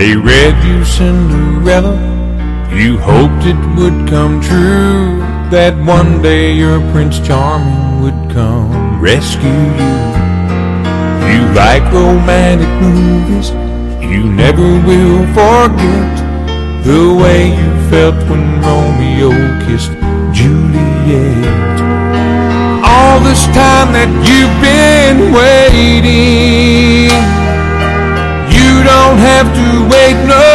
They read you Cinderella. You hoped it would come true. That one day your Prince Charming would come rescue you. You like romantic movies. You never will forget the way you felt when Romeo kissed Juliet. All this time that you've been have to wait no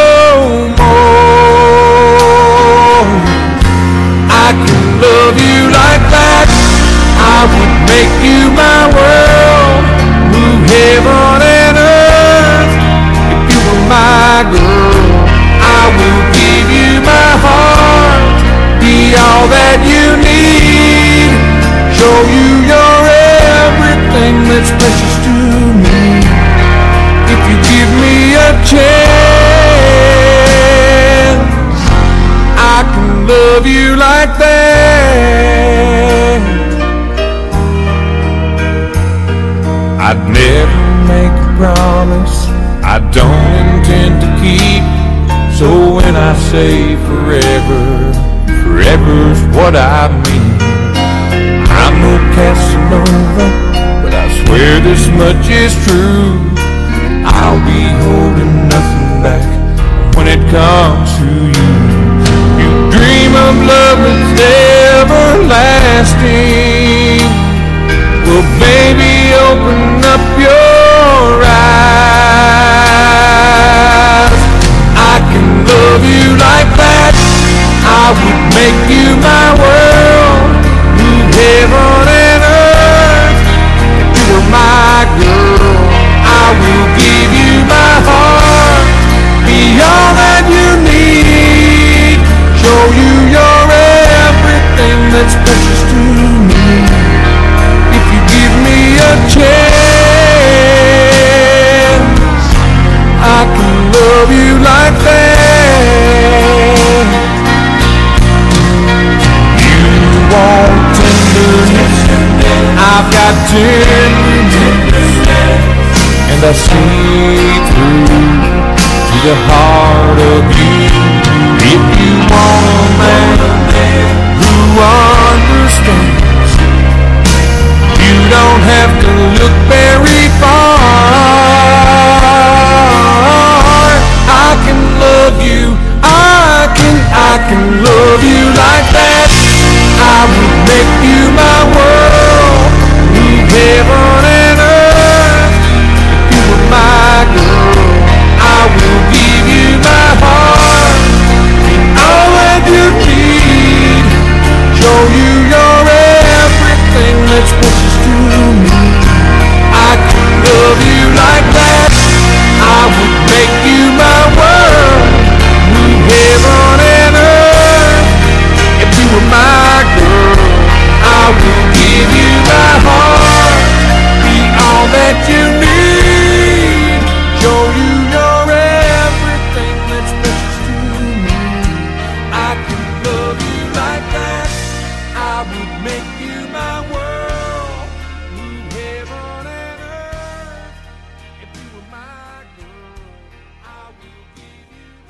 I'd never make a promise I don't intend to keep. So when I say forever, forever's what I mean. I'm no Casanova, but I swear this much is true. I'll be holding nothing back when it comes to. You open up your eyes. I can love you like that. I would make you my and I see through to the heart of you.